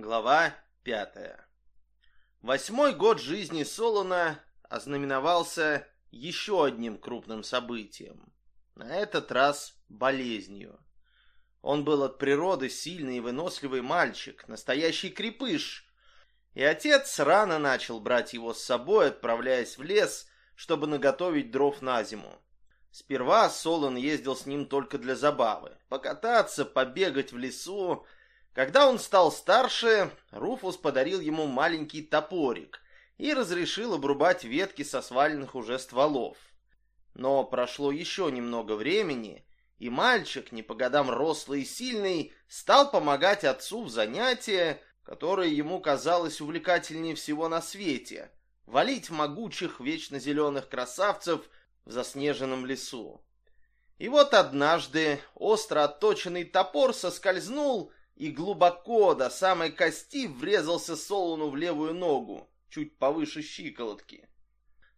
Глава пятая. Восьмой год жизни Солона ознаменовался еще одним крупным событием. На этот раз болезнью. Он был от природы сильный и выносливый мальчик, настоящий крепыш. И отец рано начал брать его с собой, отправляясь в лес, чтобы наготовить дров на зиму. Сперва Солон ездил с ним только для забавы. Покататься, побегать в лесу. Когда он стал старше, Руфус подарил ему маленький топорик и разрешил обрубать ветки со сваленных уже стволов. Но прошло еще немного времени, и мальчик, не по годам рослый и сильный, стал помогать отцу в занятия, которое ему казалось увлекательнее всего на свете — валить могучих вечно зеленых красавцев в заснеженном лесу. И вот однажды остро отточенный топор соскользнул и глубоко до самой кости врезался Солону в левую ногу, чуть повыше щиколотки.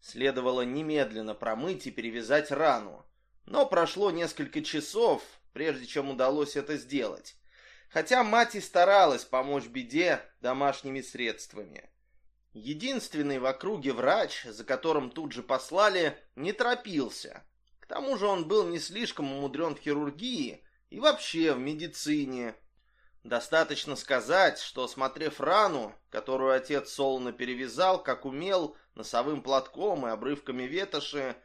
Следовало немедленно промыть и перевязать рану, но прошло несколько часов, прежде чем удалось это сделать, хотя мать и старалась помочь беде домашними средствами. Единственный в округе врач, за которым тут же послали, не торопился. К тому же он был не слишком умудрен в хирургии и вообще в медицине. Достаточно сказать, что, осмотрев рану, которую отец Солона перевязал, как умел, носовым платком и обрывками ветоши,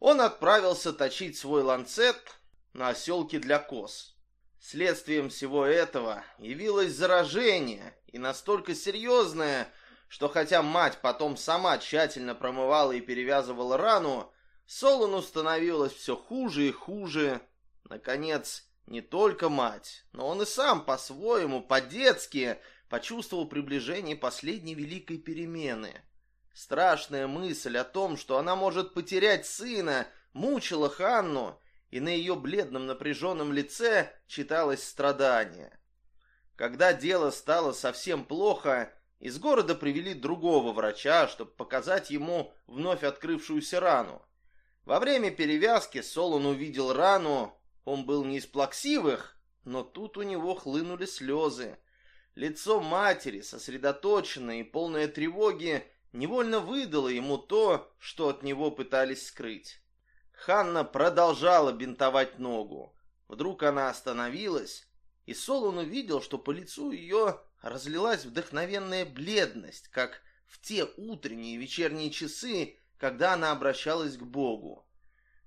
он отправился точить свой ланцет на оселке для коз. Следствием всего этого явилось заражение, и настолько серьезное, что хотя мать потом сама тщательно промывала и перевязывала рану, Солону становилось все хуже и хуже. Наконец, не только мать, но он и сам по-своему, по-детски, почувствовал приближение последней великой перемены. Страшная мысль о том, что она может потерять сына, мучила Ханну, и на ее бледном напряженном лице читалось страдание. Когда дело стало совсем плохо, из города привели другого врача, чтобы показать ему вновь открывшуюся рану. Во время перевязки Солон увидел рану, он был не из плаксивых, но тут у него хлынули слезы. Лицо матери, сосредоточенное и полное тревоги, невольно выдало ему то, что от него пытались скрыть. Ханна продолжала бинтовать ногу. Вдруг она остановилась, и Солон увидел, что по лицу ее разлилась вдохновенная бледность, как в те утренние и вечерние часы, когда она обращалась к Богу.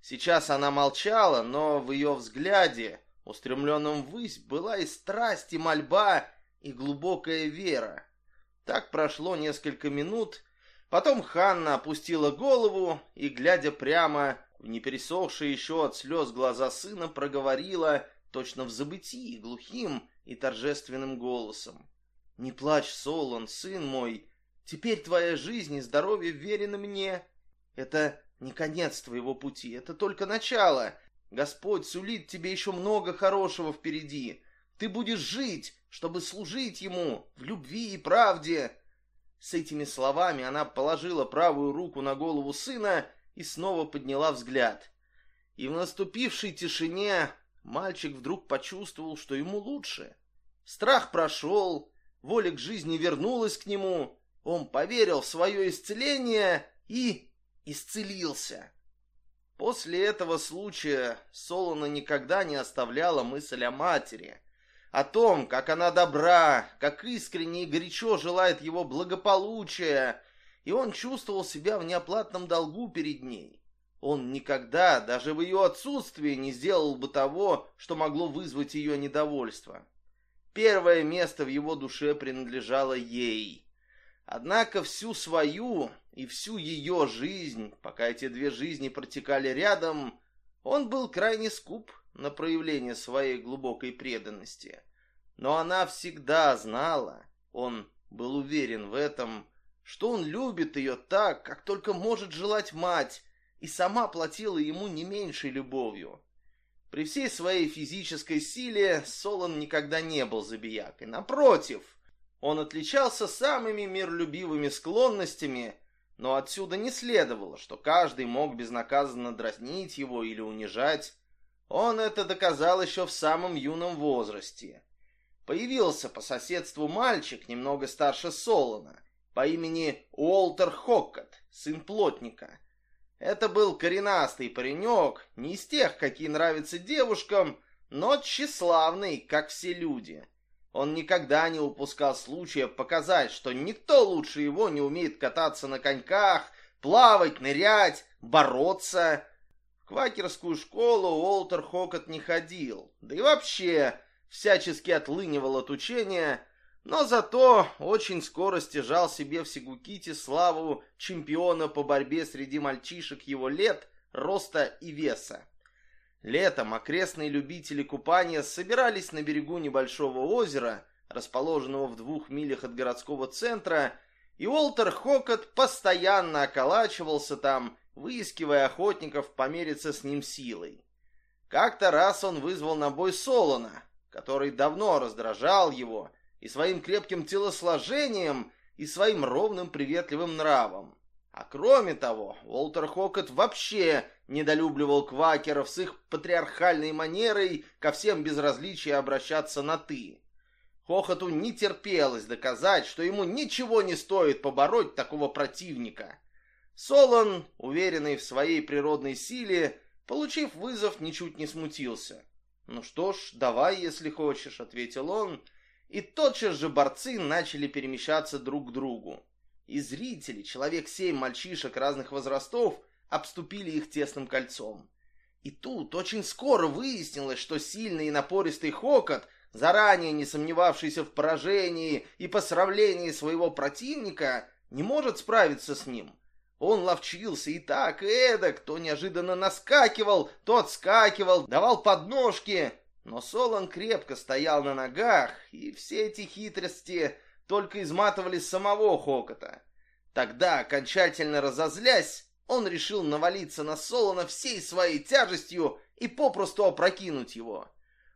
Сейчас она молчала, но в ее взгляде, устремленном ввысь, была и страсть, и мольба, и глубокая вера. Так прошло несколько минут, потом Ханна опустила голову и, глядя прямо в непересохшие еще от слез глаза сына, проговорила, точно в забытии, глухим и торжественным голосом. Не плачь, Солон, сын мой. Теперь твоя жизнь и здоровье верены мне. Это не конец твоего пути, это только начало. Господь сулит тебе еще много хорошего впереди. Ты будешь жить, чтобы служить Ему в любви и правде. С этими словами она положила правую руку на голову сына и снова подняла взгляд. И в наступившей тишине мальчик вдруг почувствовал, что ему лучше. Страх прошел, воля к жизни вернулась к нему, он поверил в свое исцеление и исцелился. После этого случая Солона никогда не оставляла мысль о матери, о том, как она добра, как искренне и горячо желает его благополучия, и он чувствовал себя в неоплатном долгу перед ней. Он никогда, даже в ее отсутствии, не сделал бы того, что могло вызвать ее недовольство. Первое место в его душе принадлежало ей. Однако всю свою и всю ее жизнь, пока эти две жизни протекали рядом, он был крайне скуп на проявление своей глубокой преданности. Но она всегда знала, он был уверен в этом, что он любит ее так, как только может желать мать, и сама платила ему не меньшей любовью. При всей своей физической силе Солон никогда не был забиякой. Напротив, он отличался самыми миролюбивыми склонностями, но отсюда не следовало, что каждый мог безнаказанно дразнить его или унижать. Он это доказал еще в самом юном возрасте. появился по соседству мальчик, немного старше Солона, по имени Уолтер Хоккот, сын плотника. Это был коренастый паренек, не из тех, какие нравятся девушкам, но тщеславный, как все люди. Он никогда не упускал случая показать, что никто лучше его не умеет кататься на коньках, плавать, нырять, бороться. В квакерскую школу Уолтер Хокот не ходил, да и вообще всячески отлынивал от учения, но зато очень скоро стяжал себе в Сигуките славу чемпиона по борьбе среди мальчишек его лет, роста и веса. Летом окрестные любители купания собирались на берегу небольшого озера, расположенного в двух милях от городского центра, и Уолтер Хокот постоянно околачивался там, выискивая охотников помериться с ним силой. Как-то раз он вызвал на бой Солона, который давно раздражал его и своим крепким телосложением, и своим ровным приветливым нравом. А кроме того, Уолтер Хокет вообще недолюбливал квакеров с их патриархальной манерой ко всем безразличия обращаться на «ты». Хохоту не терпелось доказать, что ему ничего не стоит побороть такого противника. Солон, уверенный в своей природной силе, получив вызов, ничуть не смутился. «Ну что ж, давай, если хочешь», — ответил он, и тотчас же борцы начали перемещаться друг к другу и зрители, человек семь мальчишек разных возрастов, обступили их тесным кольцом. И тут очень скоро выяснилось, что сильный и напористый Хокот, заранее не сомневавшийся в поражении и посрамлении своего противника, не может справиться с ним. Он ловчился и так, и эдак, то неожиданно наскакивал, то отскакивал, давал подножки, но Солон крепко стоял на ногах, и все эти хитрости только изматывали самого Хокота. Тогда, окончательно разозлясь, он решил навалиться на Солона всей своей тяжестью и попросту опрокинуть его.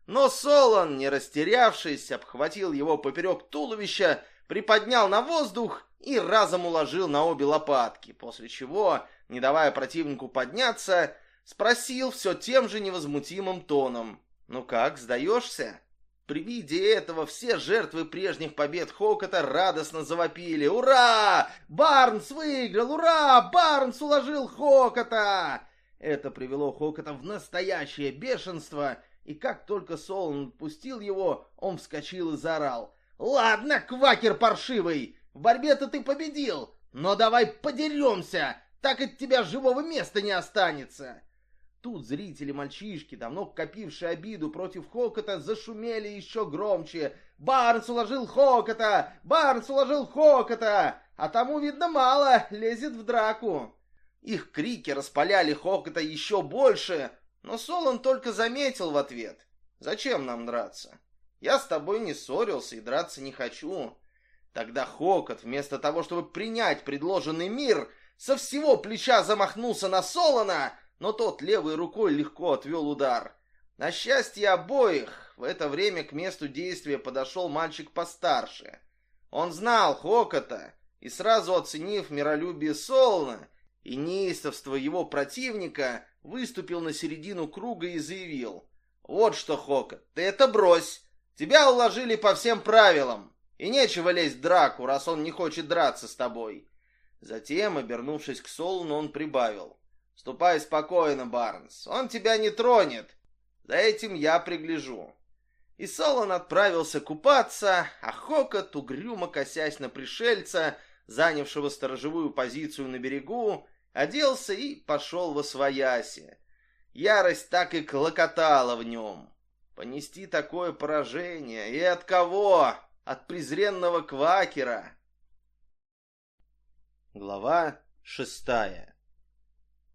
Но Солон, не растерявшись, обхватил его поперек туловища, приподнял на воздух и разом уложил на обе лопатки, после чего, не давая противнику подняться, спросил все тем же невозмутимым тоном. «Ну как, сдаешься?» При виде этого все жертвы прежних побед Хокота радостно завопили. «Ура! Барнс выиграл! Ура! Барнс уложил Хокота!» Это привело Хокота в настоящее бешенство, и как только Солон отпустил его, он вскочил и заорал. «Ладно, квакер паршивый, в борьбе-то ты победил, но давай подеремся, так от тебя живого места не останется!» Тут зрители-мальчишки, давно копившие обиду против Хокота, зашумели еще громче. «Барнс уложил Хокота! Барнс уложил Хокота! А тому, видно, мало, лезет в драку!» Их крики распаляли Хокота еще больше, но Солон только заметил в ответ. «Зачем нам драться? Я с тобой не ссорился и драться не хочу». Тогда Хокот, вместо того, чтобы принять предложенный мир, со всего плеча замахнулся на Солона — но тот левой рукой легко отвел удар. На счастье обоих, в это время к месту действия подошел мальчик постарше. Он знал Хокота и сразу оценив миролюбие Солна и неистовство его противника, выступил на середину круга и заявил. «Вот что, Хокот, ты это брось! Тебя уложили по всем правилам, и нечего лезть в драку, раз он не хочет драться с тобой». Затем, обернувшись к Солну, он прибавил. Ступай спокойно, Барнс, он тебя не тронет. За этим я пригляжу. И Солон отправился купаться, а Хокот, угрюмо косясь на пришельца, занявшего сторожевую позицию на берегу, оделся и пошел во свояси. Ярость так и клокотала в нем. Понести такое поражение. И от кого? От презренного квакера. Глава шестая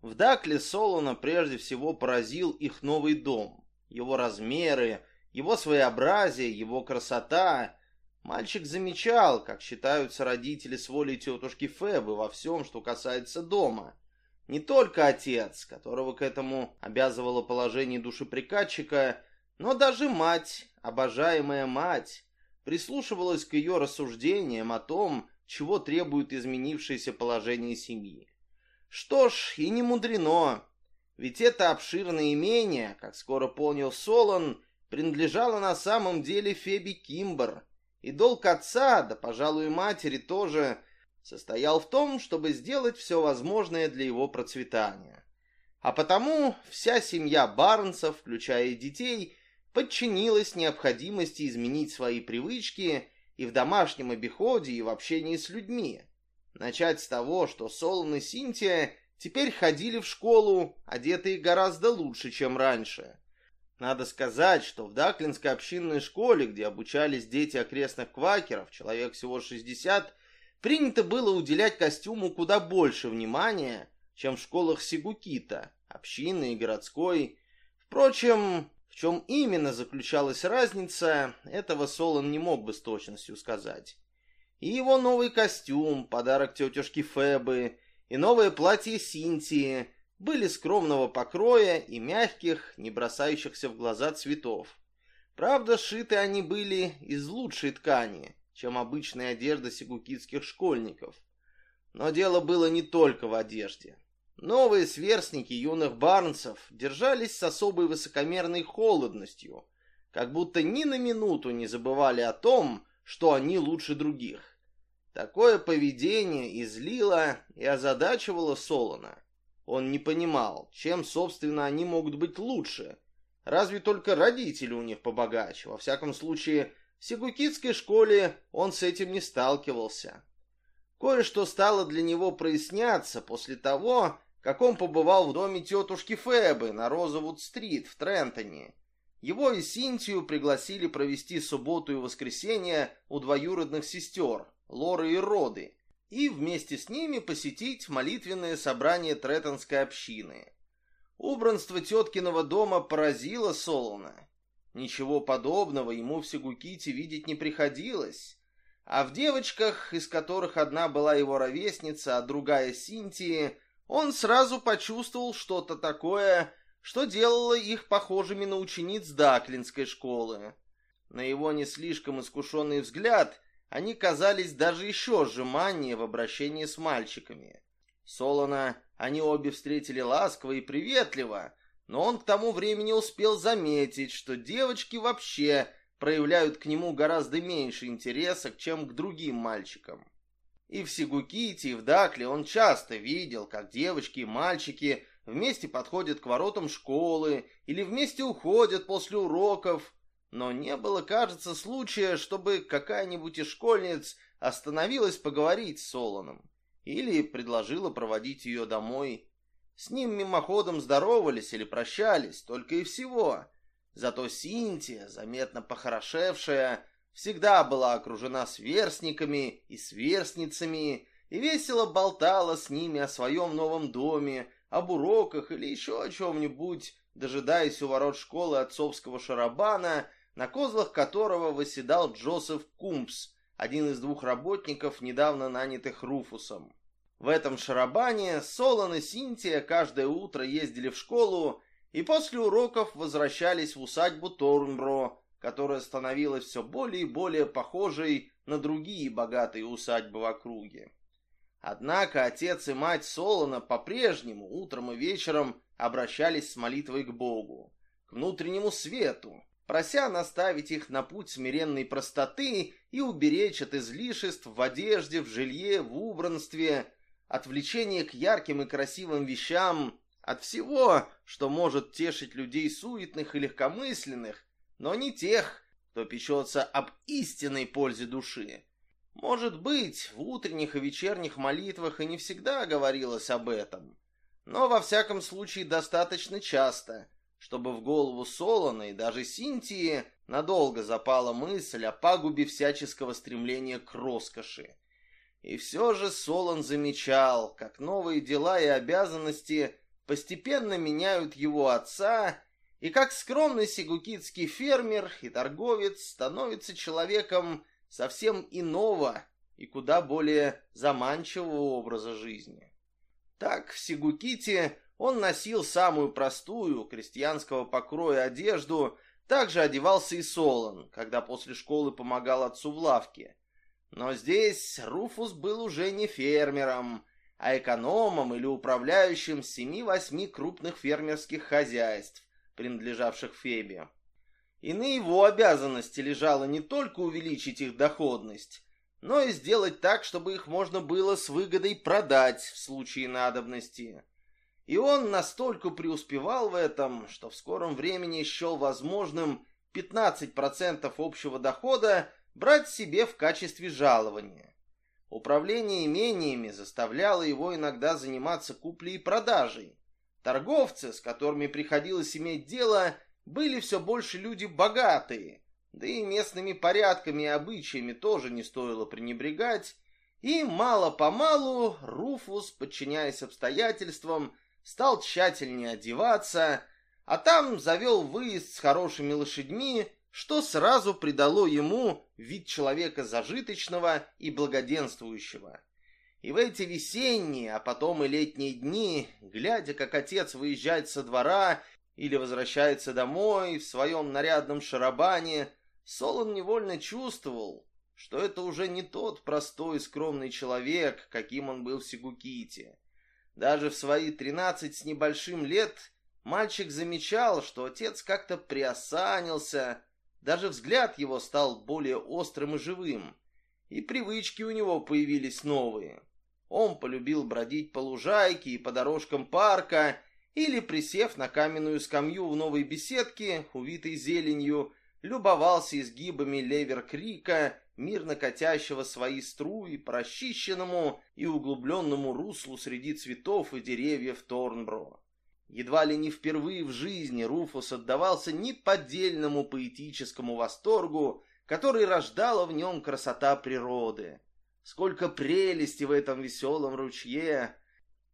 в Дакле Солона прежде всего поразил их новый дом, его размеры, его своеобразие, его красота. Мальчик замечал, как считаются родители с волей тетушки Фебы во всем, что касается дома. Не только отец, которого к этому обязывало положение душеприказчика, но даже мать, обожаемая мать, прислушивалась к ее рассуждениям о том, чего требует изменившееся положение семьи. Что ж, и не мудрено, ведь это обширное имение, как скоро понял Солон, принадлежала на самом деле Феби Кимбер, и долг отца, да, пожалуй, матери тоже, состоял в том, чтобы сделать все возможное для его процветания. А потому вся семья Барнсов, включая детей, подчинилась необходимости изменить свои привычки и в домашнем обиходе, и в общении с людьми. Начать с того, что Солон и Синтия теперь ходили в школу, одетые гораздо лучше, чем раньше. Надо сказать, что в Даклинской общинной школе, где обучались дети окрестных квакеров, человек всего 60, принято было уделять костюму куда больше внимания, чем в школах Сигукита, общинной и городской. Впрочем, в чем именно заключалась разница, этого Солон не мог бы с точностью сказать. И его новый костюм, подарок тетушки Фебы, и новое платье Синтии были скромного покроя и мягких, не бросающихся в глаза цветов. Правда, сшиты они были из лучшей ткани, чем обычная одежда сигукитских школьников. Но дело было не только в одежде. Новые сверстники юных барнсов держались с особой высокомерной холодностью, как будто ни на минуту не забывали о том, что они лучше других. Такое поведение излило и озадачивало Солона. Он не понимал, чем, собственно, они могут быть лучше. Разве только родители у них побогаче. Во всяком случае, в Сигукитской школе он с этим не сталкивался. Кое-что стало для него проясняться после того, как он побывал в доме тетушки Фебы на Розовуд-стрит в Трентоне. Его и Синтию пригласили провести субботу и воскресенье у двоюродных сестер, Лоры и Роды, и вместе с ними посетить молитвенное собрание Треттонской общины. Убранство теткиного дома поразило Солона. Ничего подобного ему в Сигуките видеть не приходилось. А в девочках, из которых одна была его ровесница, а другая Синтии, он сразу почувствовал что-то такое, что делало их похожими на учениц Даклинской школы. На его не слишком искушенный взгляд они казались даже еще сжиманнее в обращении с мальчиками. Солона они обе встретили ласково и приветливо, но он к тому времени успел заметить, что девочки вообще проявляют к нему гораздо меньше интереса, чем к другим мальчикам. И в Сигуките, и в Дакле он часто видел, как девочки и мальчики вместе подходят к воротам школы или вместе уходят после уроков, но не было, кажется, случая, чтобы какая-нибудь из школьниц остановилась поговорить с Солоном или предложила проводить ее домой. С ним мимоходом здоровались или прощались, только и всего. Зато Синтия, заметно похорошевшая, всегда была окружена сверстниками и сверстницами и весело болтала с ними о своем новом доме, об уроках или еще о чем-нибудь, дожидаясь у ворот школы отцовского шарабана, на козлах которого восседал Джозеф Кумпс, один из двух работников, недавно нанятых Руфусом. В этом шарабане Солон и Синтия каждое утро ездили в школу и после уроков возвращались в усадьбу Торнбро, которая становилась все более и более похожей на другие богатые усадьбы в округе. Однако отец и мать Солона по-прежнему утром и вечером обращались с молитвой к Богу, к внутреннему свету, прося наставить их на путь смиренной простоты и уберечь от излишеств в одежде, в жилье, в убранстве, от влечения к ярким и красивым вещам, от всего, что может тешить людей суетных и легкомысленных, но не тех, кто печется об истинной пользе души. Может быть, в утренних и вечерних молитвах и не всегда говорилось об этом, но во всяком случае достаточно часто, чтобы в голову Солона и даже Синтии надолго запала мысль о пагубе всяческого стремления к роскоши. И все же Солон замечал, как новые дела и обязанности постепенно меняют его отца и как скромный сигукитский фермер и торговец становится человеком совсем иного и куда более заманчивого образа жизни. Так в Сигуките он носил самую простую крестьянского покроя одежду, также одевался и Солон, когда после школы помогал отцу в лавке. Но здесь Руфус был уже не фермером, а экономом или управляющим семи-восьми крупных фермерских хозяйств, принадлежавших Фебе. И на его обязанности лежало не только увеличить их доходность, но и сделать так, чтобы их можно было с выгодой продать в случае надобности. И он настолько преуспевал в этом, что в скором времени счел возможным 15% общего дохода брать себе в качестве жалования. Управление имениями заставляло его иногда заниматься куплей и продажей. Торговцы, с которыми приходилось иметь дело, были все больше люди богатые, да и местными порядками и обычаями тоже не стоило пренебрегать, и мало-помалу Руфус, подчиняясь обстоятельствам, стал тщательнее одеваться, а там завел выезд с хорошими лошадьми, что сразу придало ему вид человека зажиточного и благоденствующего. И в эти весенние, а потом и летние дни, глядя, как отец выезжает со двора или возвращается домой в своем нарядном шарабане, Солон невольно чувствовал, что это уже не тот простой скромный человек, каким он был в Сигуките. Даже в свои тринадцать с небольшим лет мальчик замечал, что отец как-то приосанился, даже взгляд его стал более острым и живым, и привычки у него появились новые. Он полюбил бродить по лужайке и по дорожкам парка, или, присев на каменную скамью в новой беседке, увитой зеленью, любовался изгибами левер-крика, мирно катящего свои струи по расчищенному и углубленному руслу среди цветов и деревьев Торнбро. Едва ли не впервые в жизни Руфус отдавался неподдельному поэтическому восторгу, который рождала в нем красота природы. Сколько прелести в этом веселом ручье!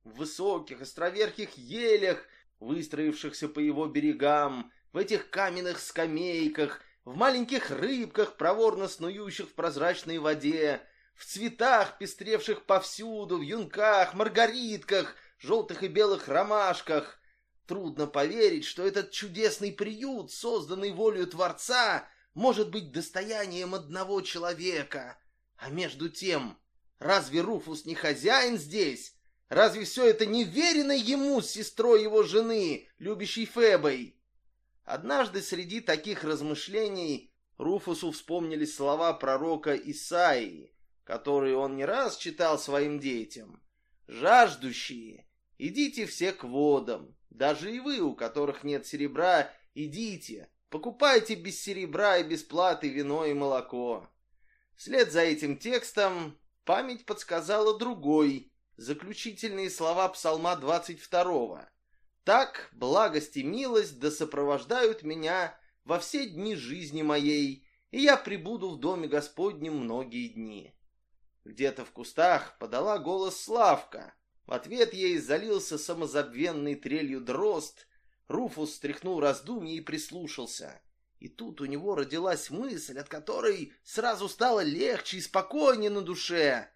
В высоких островерхих елях, выстроившихся по его берегам, в этих каменных скамейках, в маленьких рыбках, проворно снующих в прозрачной воде, в цветах, пестревших повсюду, в юнках, маргаритках, желтых и белых ромашках. Трудно поверить, что этот чудесный приют, созданный волею Творца, может быть достоянием одного человека. А между тем, разве Руфус не хозяин здесь? Разве все это не верено ему с сестрой его жены, любящей Фебой? Однажды среди таких размышлений Руфусу вспомнились слова пророка Исаии, которые он не раз читал своим детям. «Жаждущие, идите все к водам, даже и вы, у которых нет серебра, идите, покупайте без серебра и без платы вино и молоко». Вслед за этим текстом память подсказала другой, заключительные слова Псалма 22 так благость и милость да сопровождают меня во все дни жизни моей, и я пребуду в доме Господнем многие дни. Где-то в кустах подала голос Славка. В ответ ей залился самозабвенный трелью дрозд. Руфус стряхнул раздумье и прислушался. И тут у него родилась мысль, от которой сразу стало легче и спокойнее на душе.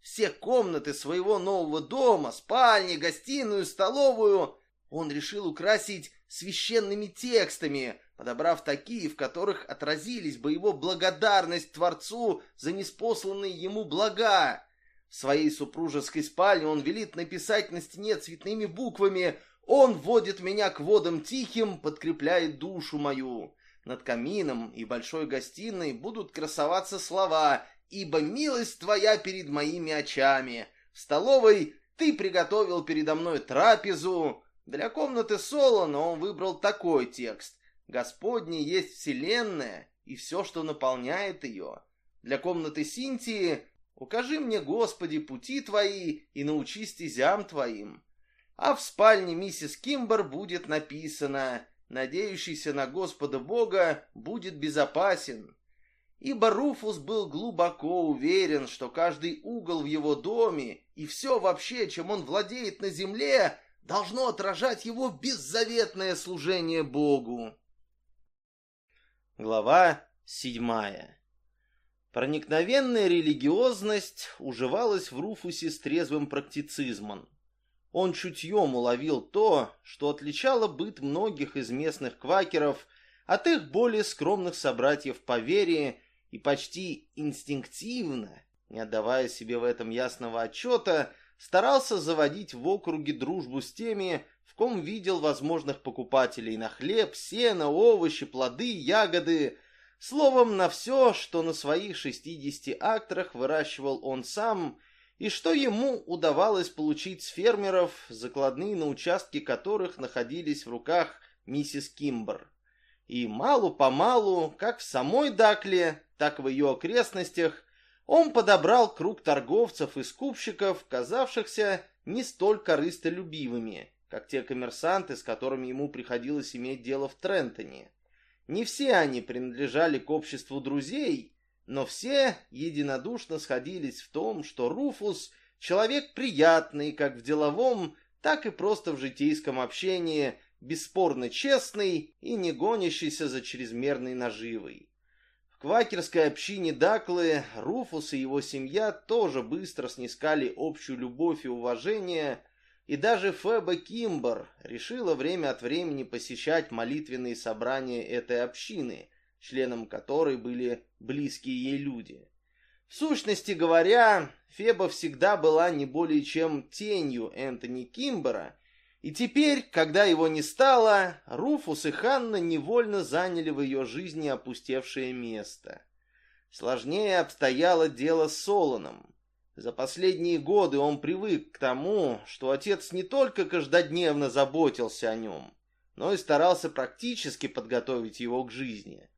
Все комнаты своего нового дома, спальни, гостиную, столовую он решил украсить священными текстами, подобрав такие, в которых отразились бы его благодарность Творцу за неспосланные ему блага. В своей супружеской спальне он велит написать на стене цветными буквами «Он вводит меня к водам тихим, подкрепляет душу мою». Над камином и большой гостиной будут красоваться слова «Ибо милость твоя перед моими очами». В столовой «Ты приготовил передо мной трапезу». Для комнаты Солона он выбрал такой текст. «Господне есть вселенная и все, что наполняет ее». Для комнаты Синтии «Укажи мне, Господи, пути твои и научи стезям твоим». А в спальне миссис Кимбер будет написано «Надеющийся на Господа Бога будет безопасен». Ибо Руфус был глубоко уверен, что каждый угол в его доме и все вообще, чем он владеет на земле, должно отражать его беззаветное служение Богу. Глава седьмая. Проникновенная религиозность уживалась в Руфусе с трезвым практицизмом. Он чутьем уловил то, что отличало быт многих из местных квакеров от их более скромных собратьев по вере и почти инстинктивно, не отдавая себе в этом ясного отчета, старался заводить в округе дружбу с теми, в ком видел возможных покупателей на хлеб, сено, овощи, плоды, ягоды, словом, на все, что на своих 60 актрах выращивал он сам и что ему удавалось получить с фермеров, закладные на участке которых находились в руках миссис Кимбер. И малу-помалу, как в самой Дакле, так и в ее окрестностях, он подобрал круг торговцев и скупщиков, казавшихся не столь корыстолюбивыми, как те коммерсанты, с которыми ему приходилось иметь дело в Трентоне. Не все они принадлежали к обществу друзей, но все единодушно сходились в том, что Руфус — человек приятный как в деловом, так и просто в житейском общении, бесспорно честный и не гонящийся за чрезмерной наживой. Квакерской общине Даклы Руфус и его семья тоже быстро снискали общую любовь и уважение, и даже Феба Кимбер решила время от времени посещать молитвенные собрания этой общины — членом которой были близкие ей люди. В сущности говоря, Феба всегда была не более чем тенью Энтони Кимбера, и теперь, когда его не стало, Руфус и Ханна невольно заняли в ее жизни опустевшее место. Сложнее обстояло дело с Солоном. За последние годы он привык к тому, что отец не только каждодневно заботился о нем, но и старался практически подготовить его к жизни.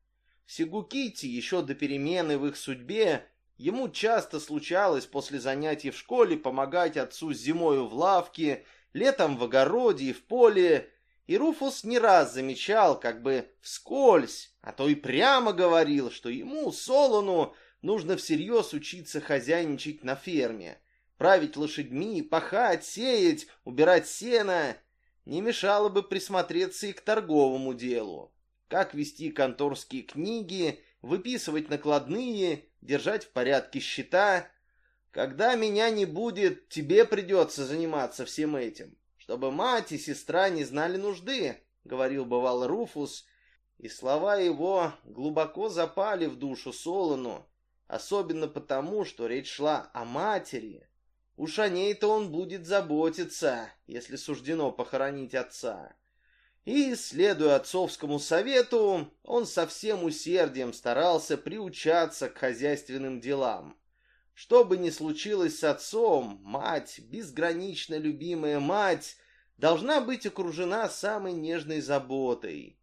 В Сигуките еще до перемены в их судьбе ему часто случалось после занятий в школе помогать отцу зимою в лавке, летом в огороде и в поле, и Руфус не раз замечал, как бы вскользь, а то и прямо говорил, что ему, Солону, нужно всерьез учиться хозяйничать на ферме, править лошадьми, пахать, сеять, убирать сено. Не мешало бы присмотреться и к торговому делу как вести конторские книги, выписывать накладные, держать в порядке счета. Когда меня не будет, тебе придется заниматься всем этим, чтобы мать и сестра не знали нужды, — говорил бывало Руфус, и слова его глубоко запали в душу Солону, особенно потому, что речь шла о матери. Уж о ней-то он будет заботиться, если суждено похоронить отца. И, следуя отцовскому совету, он со всем усердием старался приучаться к хозяйственным делам. Что бы ни случилось с отцом, мать, безгранично любимая мать, должна быть окружена самой нежной заботой.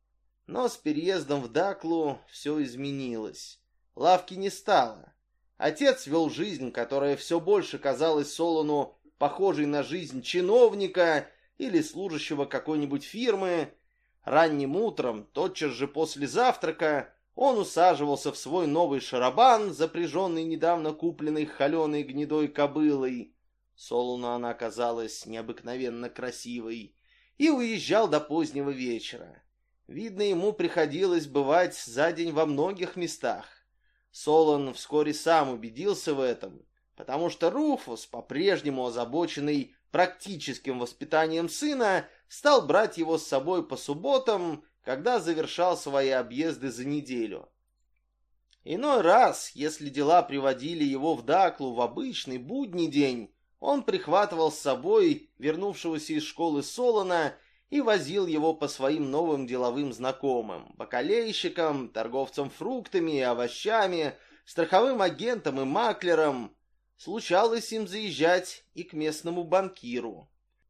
Но с переездом в Даклу все изменилось. Лавки не стало. Отец вел жизнь, которая все больше казалась Солону похожей на жизнь чиновника или служащего какой-нибудь фирмы, ранним утром, тотчас же после завтрака, он усаживался в свой новый шарабан, запряженный недавно купленной холеной гнедой кобылой. Солуну она казалась необыкновенно красивой, и уезжал до позднего вечера. Видно, ему приходилось бывать за день во многих местах. Солон вскоре сам убедился в этом, потому что Руфус, по-прежнему озабоченный практическим воспитанием сына, стал брать его с собой по субботам, когда завершал свои объезды за неделю. Иной раз, если дела приводили его в Даклу в обычный будний день, он прихватывал с собой вернувшегося из школы Солона и возил его по своим новым деловым знакомым, бакалейщикам, торговцам фруктами и овощами, страховым агентам и маклерам, случалось им заезжать и к местному банкиру.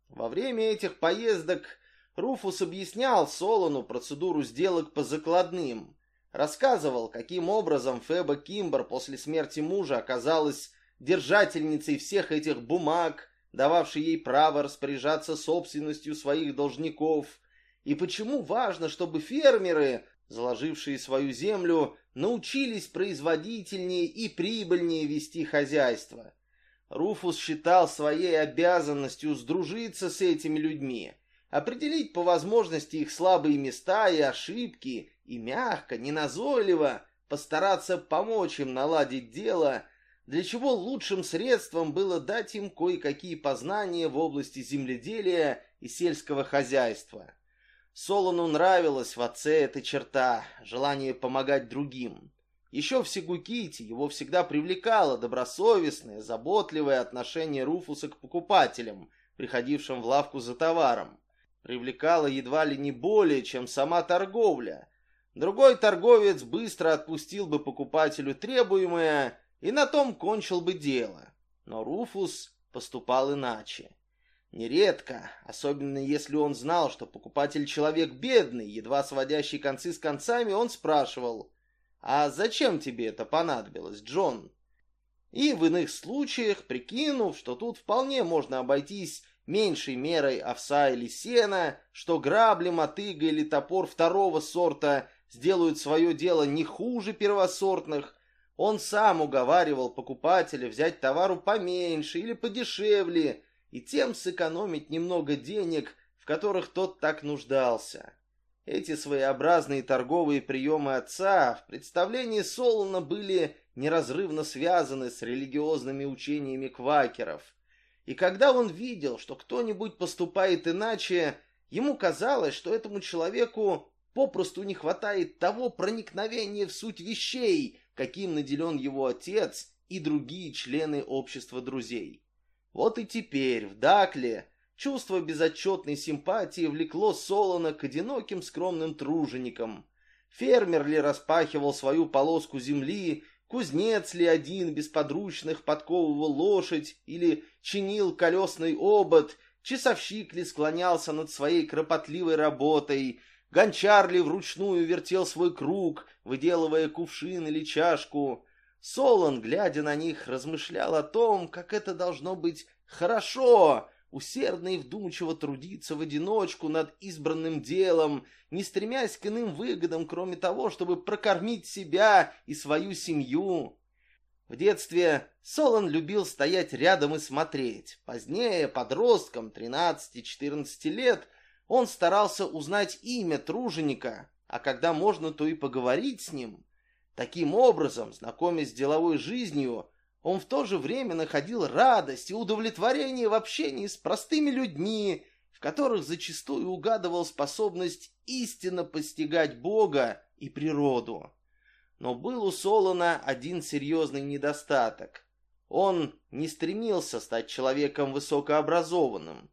Во время этих поездок Руфус объяснял Солону процедуру сделок по закладным, рассказывал, каким образом Феба Кимбер после смерти мужа оказалась держательницей всех этих бумаг, дававшей ей право распоряжаться собственностью своих должников, и почему важно, чтобы фермеры, заложившие свою землю, научились производительнее и прибыльнее вести хозяйство. Руфус считал своей обязанностью сдружиться с этими людьми, определить по возможности их слабые места и ошибки, и мягко, неназойливо постараться помочь им наладить дело, для чего лучшим средством было дать им кое-какие познания в области земледелия и сельского хозяйства. Солону нравилась в отце эта черта, желание помогать другим. Еще в Сигуките его всегда привлекало добросовестное, заботливое отношение Руфуса к покупателям, приходившим в лавку за товаром. Привлекала едва ли не более, чем сама торговля. Другой торговец быстро отпустил бы покупателю требуемое и на том кончил бы дело. Но Руфус поступал иначе. Нередко, особенно если он знал, что покупатель человек бедный, едва сводящий концы с концами, он спрашивал, «А зачем тебе это понадобилось, Джон?» И в иных случаях, прикинув, что тут вполне можно обойтись меньшей мерой овса или сена, что грабли, мотыга или топор второго сорта сделают свое дело не хуже первосортных, он сам уговаривал покупателя взять товару поменьше или подешевле, и тем сэкономить немного денег, в которых тот так нуждался. Эти своеобразные торговые приемы отца в представлении Солона были неразрывно связаны с религиозными учениями квакеров. И когда он видел, что кто-нибудь поступает иначе, ему казалось, что этому человеку попросту не хватает того проникновения в суть вещей, каким наделен его отец и другие члены общества друзей. Вот и теперь в Дакле чувство безотчетной симпатии влекло Солона к одиноким скромным труженикам. Фермер ли распахивал свою полоску земли, кузнец ли один без подручных подковывал лошадь или чинил колесный обод, часовщик ли склонялся над своей кропотливой работой, гончар ли вручную вертел свой круг, выделывая кувшин или чашку. Солон, глядя на них, размышлял о том, как это должно быть хорошо, усердно и вдумчиво трудиться в одиночку над избранным делом, не стремясь к иным выгодам, кроме того, чтобы прокормить себя и свою семью. В детстве Солон любил стоять рядом и смотреть. Позднее, подростком 13-14 лет, он старался узнать имя труженика, а когда можно, то и поговорить с ним. Таким образом, знакомясь с деловой жизнью, он в то же время находил радость и удовлетворение в общении с простыми людьми, в которых зачастую угадывал способность истинно постигать Бога и природу. Но был у Солона один серьезный недостаток. Он не стремился стать человеком высокообразованным.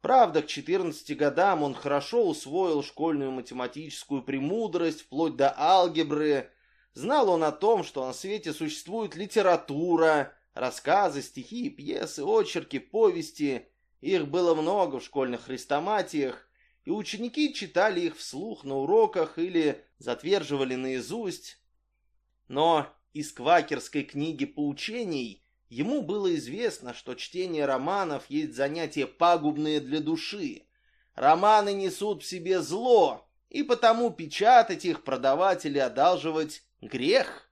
Правда, к 14 годам он хорошо усвоил школьную математическую премудрость, вплоть до алгебры, Знал он о том, что на свете существует литература, рассказы, стихи, пьесы, очерки, повести. Их было много в школьных хрестоматиях, и ученики читали их вслух на уроках или затверживали наизусть. Но из квакерской книги поучений ему было известно, что чтение романов есть занятие пагубное для души. Романы несут в себе зло, и потому печатать их, продавать или одалживать Грех.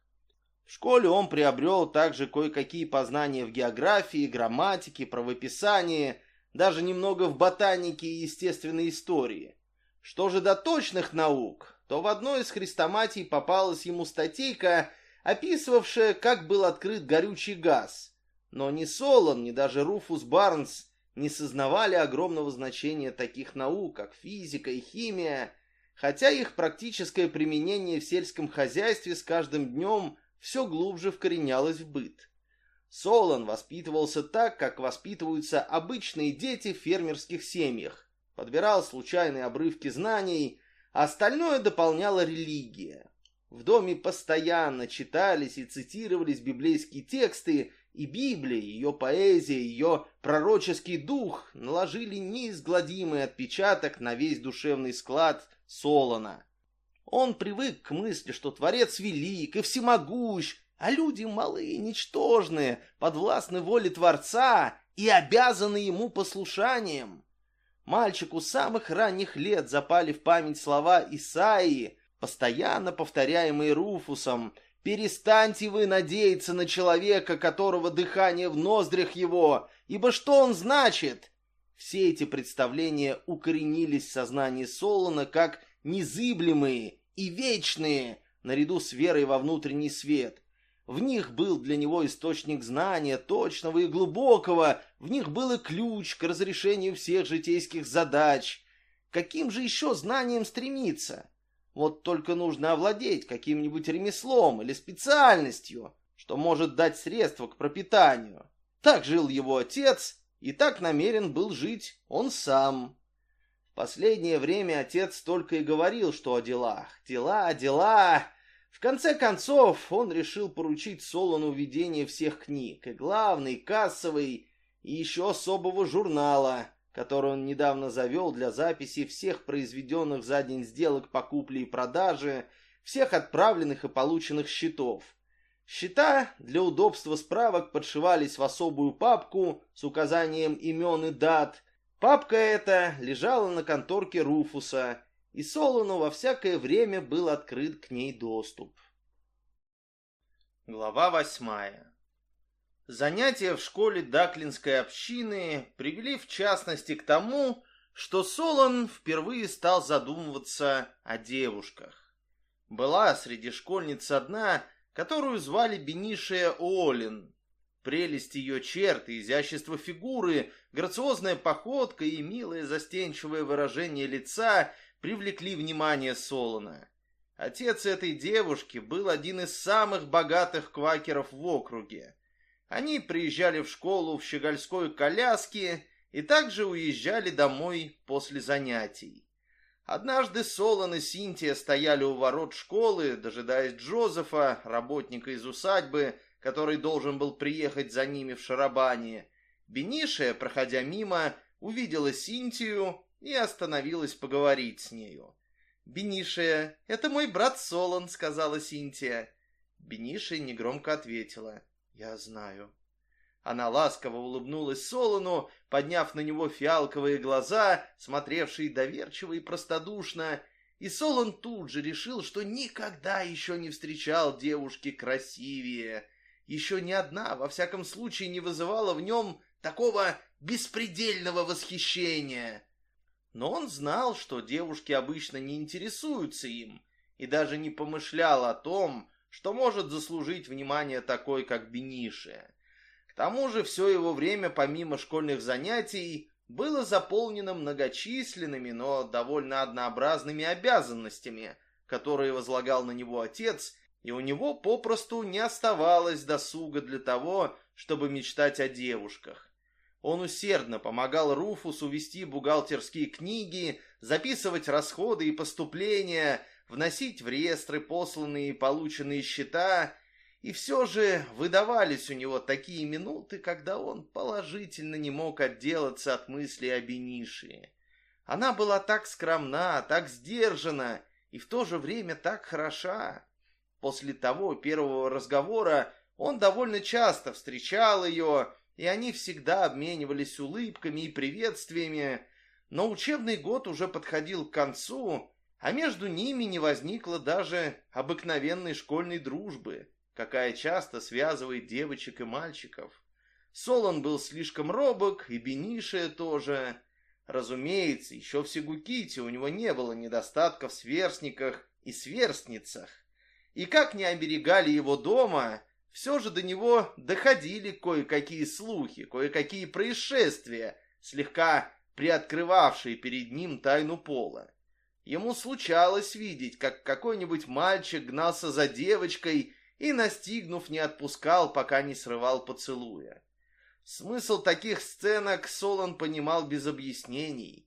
В школе он приобрел также кое-какие познания в географии, грамматике, правописании, даже немного в ботанике и естественной истории. Что же до точных наук, то в одной из хрестоматий попалась ему статейка, описывавшая, как был открыт горючий газ. Но ни Солон, ни даже Руфус Барнс не сознавали огромного значения таких наук, как физика и химия, хотя их практическое применение в сельском хозяйстве с каждым днем все глубже вкоренялось в быт. Солон воспитывался так, как воспитываются обычные дети в фермерских семьях, подбирал случайные обрывки знаний, а остальное дополняла религия. В доме постоянно читались и цитировались библейские тексты, и Библия, ее поэзия, ее пророческий дух наложили неизгладимый отпечаток на весь душевный склад Солона. Он привык к мысли, что Творец велик и всемогущ, а люди малые, ничтожные, подвластны воле Творца и обязаны ему послушанием. Мальчику самых ранних лет запали в память слова Исаии, постоянно повторяемые Руфусом «Перестаньте вы надеяться на человека, которого дыхание в ноздрях его, ибо что он значит? Все эти представления укоренились в сознании Солона как незыблемые и вечные, наряду с верой во внутренний свет. В них был для него источник знания, точного и глубокого, в них был и ключ к разрешению всех житейских задач. Каким же еще знанием стремиться? Вот только нужно овладеть каким-нибудь ремеслом или специальностью, что может дать средства к пропитанию. Так жил его отец, и так намерен был жить он сам. Последнее время отец только и говорил, что о делах. Дела, дела. В конце концов, он решил поручить Солону ведение всех книг, и главный, кассовый, и еще особого журнала, который он недавно завел для записи всех произведенных за день сделок по купле и продаже, всех отправленных и полученных счетов. Счета для удобства справок подшивались в особую папку с указанием имен и дат. Папка эта лежала на конторке Руфуса, и Солону во всякое время был открыт к ней доступ. Глава восьмая Занятия в школе Даклинской общины привели в частности к тому, что Солон впервые стал задумываться о девушках. Была среди школьниц одна, которую звали Бенишия Олин. Прелесть ее черт и изящество фигуры, грациозная походка и милое застенчивое выражение лица привлекли внимание Солона. Отец этой девушки был один из самых богатых квакеров в округе. Они приезжали в школу в щегольской коляске и также уезжали домой после занятий. Однажды Солон и Синтия стояли у ворот школы, дожидаясь Джозефа, работника из усадьбы, который должен был приехать за ними в Шарабане. Бенишия, проходя мимо, увидела Синтию и остановилась поговорить с нею. «Бенишия, это мой брат Солон», — сказала Синтия. Бенишия негромко ответила. «Я знаю». Она ласково улыбнулась Солону, подняв на него фиалковые глаза, смотревшие доверчиво и простодушно, и Солон тут же решил, что никогда еще не встречал девушки красивее. Еще ни одна, во всяком случае, не вызывала в нем такого беспредельного восхищения. Но он знал, что девушки обычно не интересуются им, и даже не помышлял о том, что может заслужить внимание такой, как Бенише. Тому же все его время, помимо школьных занятий, было заполнено многочисленными, но довольно однообразными обязанностями, которые возлагал на него отец, и у него попросту не оставалось досуга для того, чтобы мечтать о девушках. Он усердно помогал Руфусу вести бухгалтерские книги, записывать расходы и поступления, вносить в реестры посланные и полученные счета, и все же выдавались у него такие минуты, когда он положительно не мог отделаться от мысли о Бенишии. Она была так скромна, так сдержана и в то же время так хороша. После того первого разговора он довольно часто встречал ее, и они всегда обменивались улыбками и приветствиями, но учебный год уже подходил к концу, а между ними не возникло даже обыкновенной школьной дружбы, какая часто связывает девочек и мальчиков. Солон был слишком робок, и Бенишия тоже. Разумеется, еще в Сигуките у него не было недостатков в сверстниках и сверстницах. И как не оберегали его дома, все же до него доходили кое-какие слухи, кое-какие происшествия, слегка приоткрывавшие перед ним тайну пола. Ему случалось видеть, как какой-нибудь мальчик гнался за девочкой и, настигнув, не отпускал, пока не срывал поцелуя. Смысл таких сценок Солон понимал без объяснений.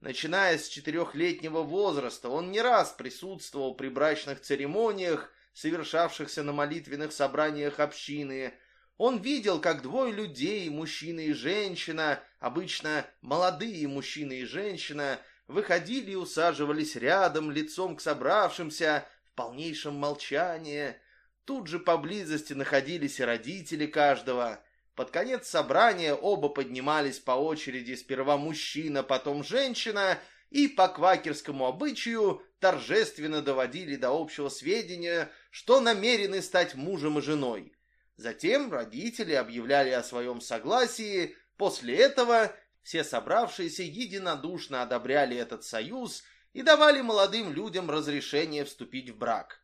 Начиная с четырехлетнего возраста, он не раз присутствовал при брачных церемониях, совершавшихся на молитвенных собраниях общины. Он видел, как двое людей, мужчина и женщина, обычно молодые мужчина и женщина, выходили и усаживались рядом, лицом к собравшимся, в полнейшем молчании. Тут же поблизости находились и родители каждого. Под конец собрания оба поднимались по очереди, сперва мужчина, потом женщина, и по квакерскому обычаю торжественно доводили до общего сведения, что намерены стать мужем и женой. Затем родители объявляли о своем согласии, после этого все собравшиеся единодушно одобряли этот союз и давали молодым людям разрешение вступить в брак.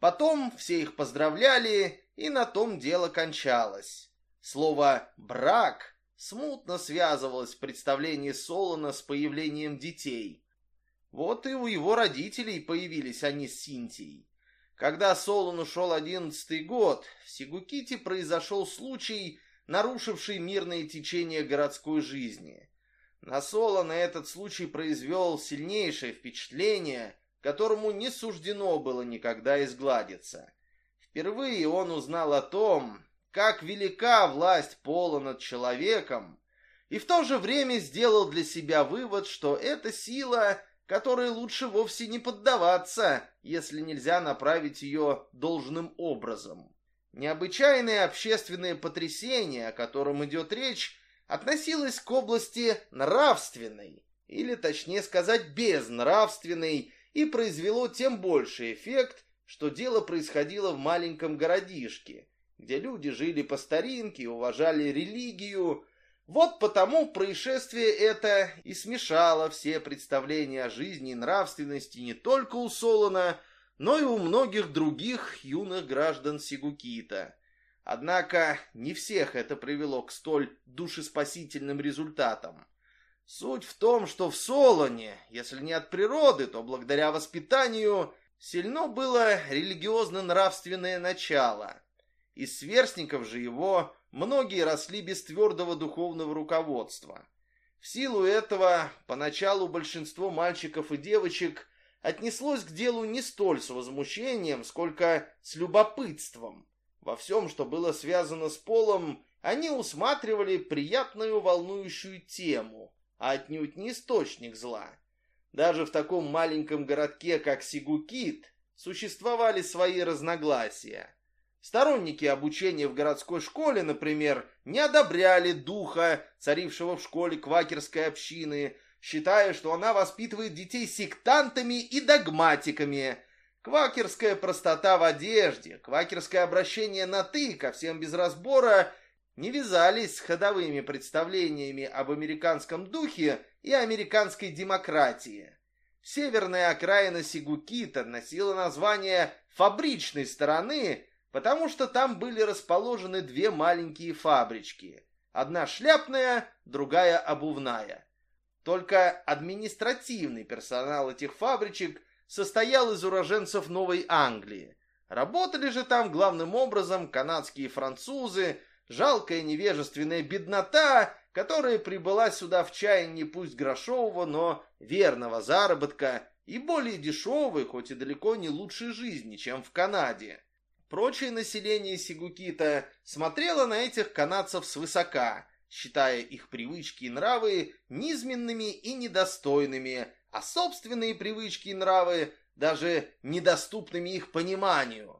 Потом все их поздравляли, и на том дело кончалось. Слово «брак» смутно связывалось в представлении Солона с появлением детей. Вот и у его родителей появились они с Синтией. Когда Солон ушел одиннадцатый год, в Сигуките произошел случай, нарушивший мирное течение городской жизни. На Солона этот случай произвел сильнейшее впечатление, которому не суждено было никогда изгладиться. Впервые он узнал о том, как велика власть Пола над человеком, и в то же время сделал для себя вывод, что это сила, которой лучше вовсе не поддаваться, если нельзя направить ее должным образом. Необычайное общественное потрясение, о котором идет речь, относилось к области нравственной, или точнее сказать безнравственной, и произвело тем больший эффект, что дело происходило в маленьком городишке, где люди жили по старинке, уважали религию. Вот потому происшествие это и смешало все представления о жизни и нравственности не только у Солона, но и у многих других юных граждан Сигукита. Однако не всех это привело к столь душеспасительным результатам. Суть в том, что в Солоне, если не от природы, то благодаря воспитанию, сильно было религиозно-нравственное начало. Из сверстников же его многие росли без твердого духовного руководства. В силу этого поначалу большинство мальчиков и девочек отнеслось к делу не столь с возмущением, сколько с любопытством. Во всем, что было связано с полом, они усматривали приятную волнующую тему, а отнюдь не источник зла. Даже в таком маленьком городке, как Сигукит, существовали свои разногласия. Сторонники обучения в городской школе, например, не одобряли духа, царившего в школе квакерской общины, считая, что она воспитывает детей сектантами и догматиками. Квакерская простота в одежде, квакерское обращение на «ты» ко всем без разбора не вязались с ходовыми представлениями об американском духе и американской демократии. Северная окраина Сигукита носила название «фабричной стороны», потому что там были расположены две маленькие фабрички. Одна шляпная, другая обувная. Только административный персонал этих фабричек состоял из уроженцев Новой Англии. Работали же там главным образом канадские французы, жалкая невежественная беднота которая прибыла сюда в чаянии пусть грошового, но верного заработка и более дешевой, хоть и далеко не лучшей жизни, чем в Канаде. Прочее население Сигукита смотрело на этих канадцев свысока, считая их привычки и нравы низменными и недостойными, а собственные привычки и нравы даже недоступными их пониманию.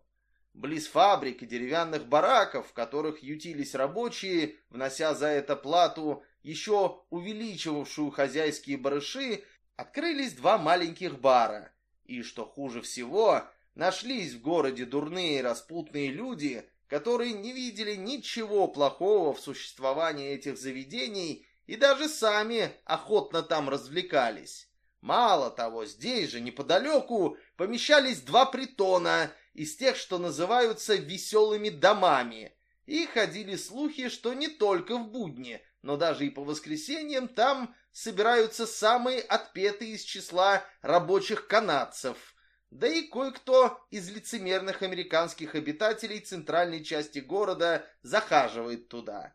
Близ фабрик и деревянных бараков, в которых ютились рабочие, внося за это плату, еще увеличивавшую хозяйские барыши, открылись два маленьких бара. И, что хуже всего, нашлись в городе дурные распутные люди, которые не видели ничего плохого в существовании этих заведений и даже сами охотно там развлекались. Мало того, здесь же, неподалеку, помещались два притона из тех, что называются веселыми домами. И ходили слухи, что не только в будни, но даже и по воскресеньям там собираются самые отпетые из числа рабочих канадцев. Да и кое-кто из лицемерных американских обитателей центральной части города захаживает туда.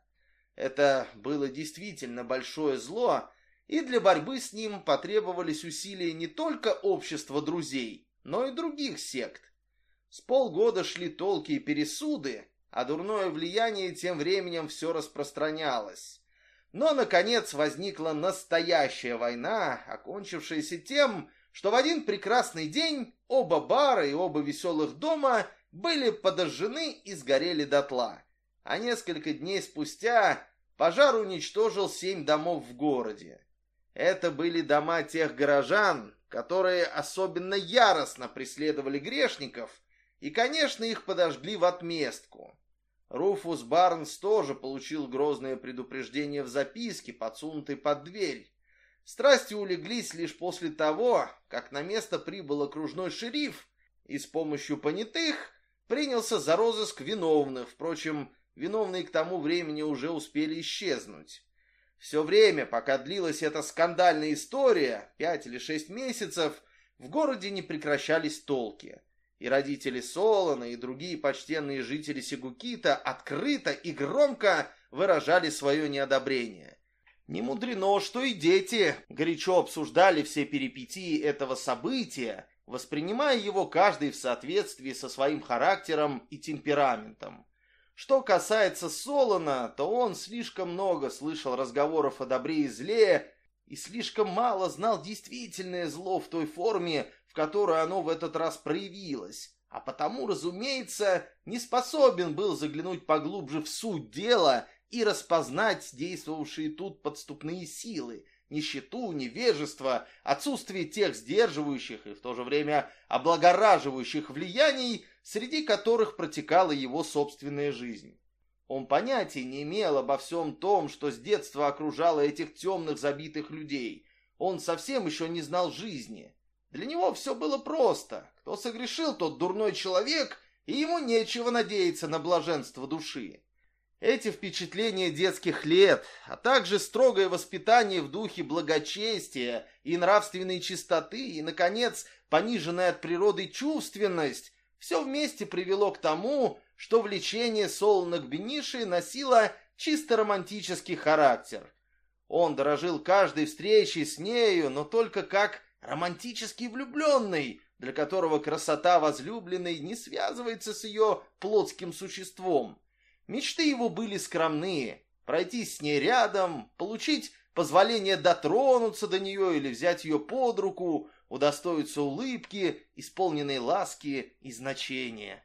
Это было действительно большое зло, и для борьбы с ним потребовались усилия не только общества друзей, но и других сект. С полгода шли толки и пересуды, а дурное влияние тем временем все распространялось. Но, наконец, возникла настоящая война, окончившаяся тем, что в один прекрасный день оба бара и оба веселых дома были подожжены и сгорели дотла. А несколько дней спустя пожар уничтожил семь домов в городе. Это были дома тех горожан, которые особенно яростно преследовали грешников – и, конечно, их подожгли в отместку. Руфус Барнс тоже получил грозное предупреждение в записке, подсунутой под дверь. Страсти улеглись лишь после того, как на место прибыл окружной шериф и с помощью понятых принялся за розыск виновных. Впрочем, виновные к тому времени уже успели исчезнуть. Все время, пока длилась эта скандальная история, пять или шесть месяцев, в городе не прекращались толки и родители Солона, и другие почтенные жители Сигукита открыто и громко выражали свое неодобрение. Не мудрено, что и дети горячо обсуждали все перипетии этого события, воспринимая его каждый в соответствии со своим характером и темпераментом. Что касается Солона, то он слишком много слышал разговоров о добре и зле и слишком мало знал действительное зло в той форме, которой оно в этот раз проявилось, а потому, разумеется, не способен был заглянуть поглубже в суть дела и распознать действовавшие тут подступные силы, нищету, невежество, отсутствие тех сдерживающих и в то же время облагораживающих влияний, среди которых протекала его собственная жизнь. Он понятия не имел обо всем том, что с детства окружало этих темных забитых людей. Он совсем еще не знал жизни. Для него все было просто. Кто согрешил, тот дурной человек, и ему нечего надеяться на блаженство души. Эти впечатления детских лет, а также строгое воспитание в духе благочестия и нравственной чистоты, и, наконец, пониженная от природы чувственность, все вместе привело к тому, что влечение Солона к Бениши носило чисто романтический характер. Он дорожил каждой встречей с нею, но только как романтически влюбленный, для которого красота возлюбленной не связывается с ее плотским существом. Мечты его были скромные. Пройти с ней рядом, получить позволение дотронуться до нее или взять ее под руку, удостоиться улыбки, исполненной ласки и значения.